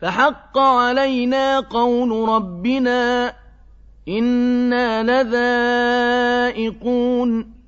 فَحَقَّ عَلَيْنَا قَوْلُ رَبِّنَا ۖ إِنَّا لَذَائِقُونَ.